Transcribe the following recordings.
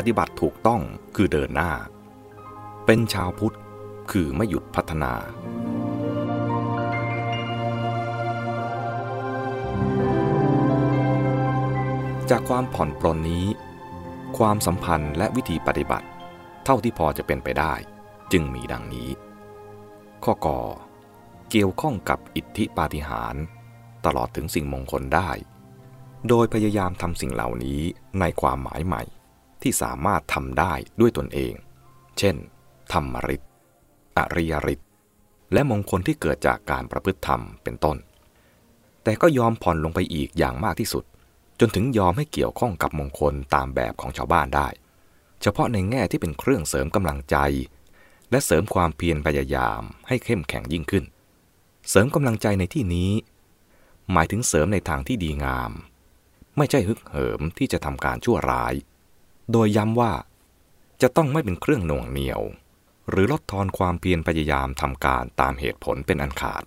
ปฏิบัติถูกต้องคือเดินหน้า เป็นชาวพุทธคือไม่หยุดพัฒนาจากความผ่อนปลนนี้ ความสัมพันธ์และวิธีปฏิบัติ เท่าที่พอจะเป็นไปได้ จึงมีดังนี้ ข้อกอเกี่ยวข้องกับอิทธิปาฏิหาริย์ตลอดถึงสิ่งมงคลได้ โดยพยายามทำสิ่งเหล่านี้ในความหมายใหม่ ที่สามารถทำได้ด้วยตนเอง เช่น ธรรมริตอริยริตและมงคลที่เกิดจากการประพฤติธรรมเป็นต้น แต่ก็ยอมผ่อนลงไปอีกอย่างมากที่สุด จนถึงยอมให้เกี่ยวข้องกับมงคลตามแบบของชาวบ้านได้ เฉพาะในแง่ที่เป็นเครื่องเสริมกำลังใจ และเสริมความเพียรพยายามให้เข้มแข็งยิ่งขึ้น เสริมกำลังใจในที่นี้ หมายถึงเสริมในทางที่ดีงาม ไม่ใช่ฮึกเหิมที่จะทำการชั่วร้าย โดยย้ำว่า จะต้องไม่เป็นเครื่องหน่วงเหนียว หรือลดทอนความเพียรพยายามทำการตามเหตุผลเป็นอันขาด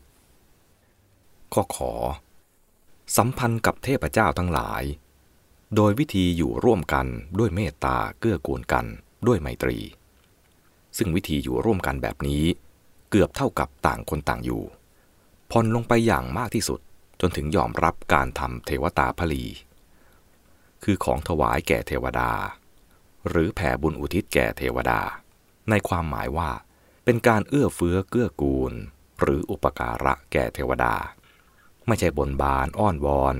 ข้อขอ สัมพันธ์กับเทพเจ้าทั้งหลาย โดยวิธีอยู่ร่วมกันด้วยเมตตาเกื้อกูลกันด้วยไมตรี ซึ่งวิธีอยู่ร่วมกันแบบนี้ เกือบเท่ากับต่างคนต่างอยู่ผ่อนลงไปอย่างมากที่สุดจนถึงยอมรับการทำเทวตาพลี คือของถวายแก่เทวดา หรือแผ่บุญอุทิศแก่เทวดา ในความหมายว่า เป็นการเอื้อเฟื้อเกื้อกูล หรืออุปการะแก่เทวดา ไม่ใช่บนบานอ้อนวอน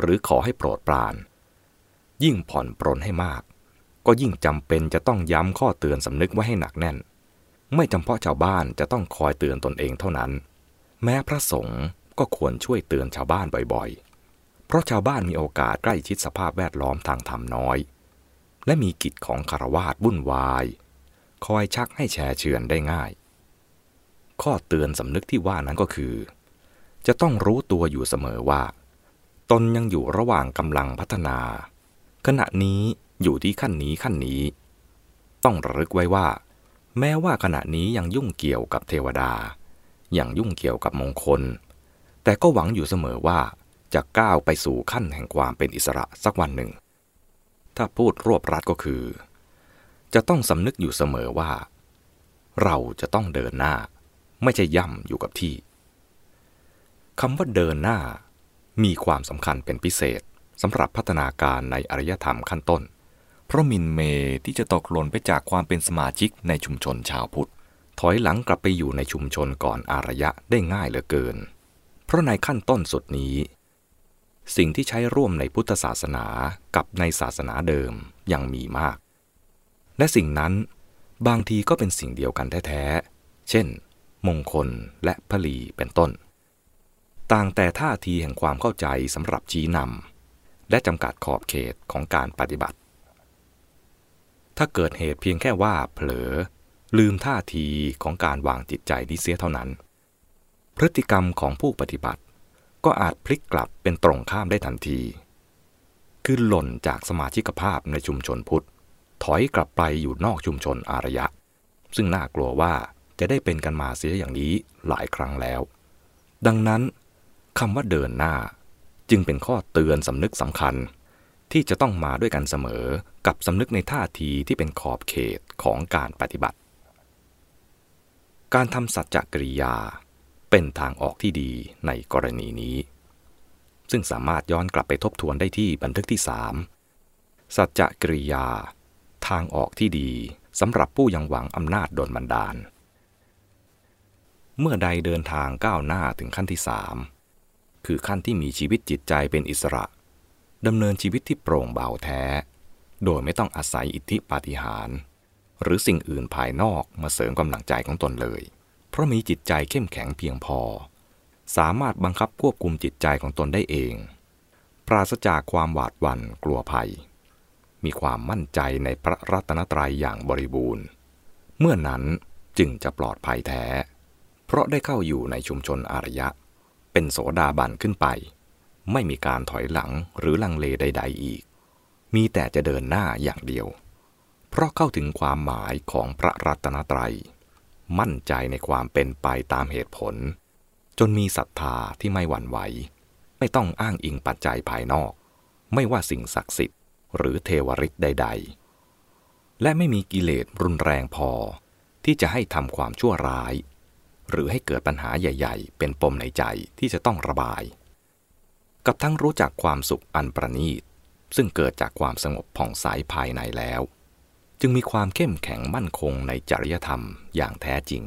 หรือขอให้โปรดปราน ยิ่งผ่อนปรนให้มาก ก็ยิ่งจำเป็นจะต้องย้ำข้อเตือนสำนึกไว้ให้หนักแน่น ไม่จำเพาะชาวบ้านจะต้องคอยเตือนตนเองเท่านั้น แม้พระสงฆ์ก็ควรช่วยเตือนชาวบ้านบ่อยๆ เพราะชาวบ้านมีโอกาสใกล้ชิดสภาพแวดล้อมทางธรรมน้อย และมีกิจของคารวาสวุ่นวาย คอยชักให้แชร์เชือนได้ง่าย ข้อเตือนสำนึกที่ว่านั้นก็คือ จะต้องรู้ตัวอยู่เสมอว่า ตนยังอยู่ระหว่างกำลังพัฒนา ขณะนี้อยู่ที่ขั้นนี้ขั้นนี้ ต้องระลึกไว้ว่า แม้ว่าขณะนี้ยังยุ่งเกี่ยวกับเทวดา ยังยุ่งเกี่ยวกับมงคล แต่ก็หวังอยู่เสมอว่าจะก้าวไปสู่ขั้นแห่งความเป็นอิสระสักวันหนึ่ง ถ้าพูดรวบรัดก็คือ จะต้องสำนึกอยู่เสมอว่า เราจะต้องเดินหน้า ไม่ใช่ย่ำอยู่กับที่คำว่าเดินหน้า มีความสำคัญเป็นพิเศษสำหรับพัฒนาการในอารยธรรมขั้นต้น เพราะมินเมที่จะตกหล่นไปจากความเป็นสมาชิกในชุมชนชาวพุทธ ถอยหลังกลับไปอยู่ในชุมชนก่อนอารยะได้ง่ายเหลือเกิน เพราะในขั้นต้นสุดนี้ สิ่งที่ใช้ร่วมในพุทธศาสนากับในศาสนาเดิมยังมีมาก และสิ่งนั้นบางทีก็เป็นสิ่งเดียวกันแท้ๆ เช่น มงคลและพลีเป็นต้น ต่างแต่ท่าทีแห่งความเข้าใจสำหรับชี้นำและจำกัดขอบเขตของการปฏิบัติ ถ้าเกิดเหตุเพียงแค่ว่าเผลอ ลืมท่าทีของการวางจิตใจดิเสียเท่านั้น พฤติกรรมของผู้ปฏิบัติ ก็อาจพลิกกลับเป็นตรงข้ามได้ทันที คือหล่นจากสมาชิกภาพในชุมชนพุทธ ถอยกลับไปอยู่นอกชุมชนอารยะ ซึ่งน่ากลัวว่าจะได้เป็นกันมาเสียอย่างนี้หลายครั้งแล้ว ดังนั้นคำว่าเดินหน้าจึงเป็นข้อเตือนสำนึกสำคัญ ที่จะต้องมาด้วยกันเสมอกับสำนึกในท่าทีที่เป็นขอบเขตของการปฏิบัติ การทำสัจจกริยา เป็นทางออกที่ดีในกรณีนี้ ซึ่งสามารถย้อนกลับไปทบทวนได้ที่บันทึกที่สามสัจจกริยา ทางออกที่ดีสำหรับผู้ยังหวังอำนาจโดนบันดาล เมื่อใดเดินทางก้าวหน้าถึงขั้นที่สามคือขั้นที่มีชีวิตจิตใจเป็นอิสระดำเนินชีวิตที่โปร่งเบาแท้ โดยไม่ต้องอาศัยอิทธิปาฏิหาริย์หรือสิ่งอื่นภายนอกมาเสริมกำลังใจของตนเลย ราะมีจิตใจเข้มแข็งเพียงพอ สามารถบังคับควบคุมจิตใจของตนได้เอง ปราศจากความหวาดหวั่นกลัวภัย มีความมั่นใจในพระรัตนตรัยอย่างบริบูรณ์ เมื่อนั้นจึงจะปลอดภัยแท้ เพราะได้เข้าอยู่ในชุมชนอารยะ เป็นโสดาบันขึ้นไป ไม่มีการถอยหลังหรือลังเลใด ๆ อีก มีแต่จะเดินหน้าอย่างเดียว เพราะเข้าถึงความหมายของพระรัตนตรัย มั่นใจในความเป็นไปตามเหตุผล จนมีศรัทธาที่ไม่หวั่นไหว ไม่ต้องอ้างอิงปัจจัยภายนอก ไม่ว่าสิ่งศักดิ์สิทธิ์ หรือเทวฤทธิ์ใด ๆ และไม่มีกิเลสรุนแรงพอ ที่จะให้ทำความชั่วร้าย หรือให้เกิดปัญหาใหญ่ ๆ เป็นปมในใจที่จะต้องระบาย กับทั้งรู้จักความสุขอันประณีตซึ่งเกิดจากความสงบผ่องใสภายในแล้ว จึงมีความเข้มแข็งมั่นคงในจริยธรรมอย่างแท้จริง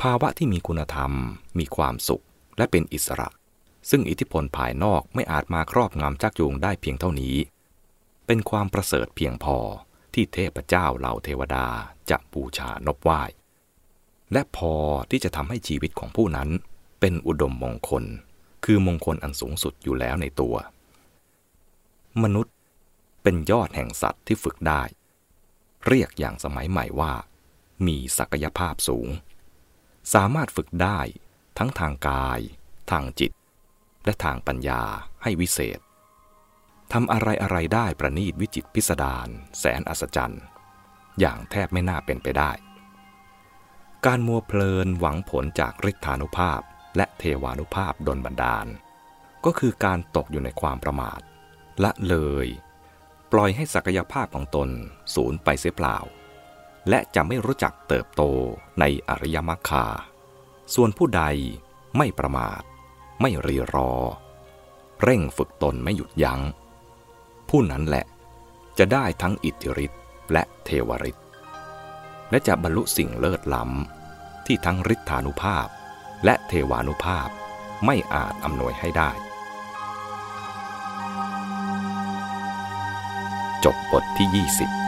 ภาวะที่มีคุณธรรม มีความสุข และเป็นอิสระ ซึ่งอิทธิพลภายนอกไม่อาจมาครอบงำจักจูงได้เพียงเท่านี้ เป็นความประเสริฐเพียงพอที่เทพเจ้าเหล่าเทวดาจะบูชานบไหว้ และพอที่จะทำให้ชีวิตของผู้นั้นเป็นอุดมมงคล คือมงคลอันสูงสุดอยู่แล้วในตัว มนุษย์เป็นยอดแห่งสัตว์ที่ฝึกได้ เรียกอย่างสมัยใหม่ว่า มีศักยภาพสูง สามารถฝึกได้ทั้งทางกาย ทางจิต และทางปัญญาให้วิเศษทำอะไรอะไรได้ประณีตวิจิตพิสดารแสนอัศจรรย์ อย่างแทบไม่น่าเป็นไปได้ การมัวเพลินหวังผลจากฤทธานุภาพและเทวานุภาพดนบันดาล ก็คือการตกอยู่ในความประมาท ละเลย ปล่อยให้ศักยภาพของตนสูญไปเสียเปล่า และจะไม่รู้จักเติบโตในอริยมรรคา ส่วนผู้ใดไม่ประมาท ไม่รีรอ เร่งฝึกตนไม่หยุดยัง้ง ผู้นั้นแหละจะได้ทั้งอิทธิฤทธิ์และเทวฤทธิ์และจะบรรลุสิ่งเลิศล้ำที่ทั้งฤทธานุภาพ และเทวานุภาพไม่อาจอำนวยให้ได้ จบบทที่ 20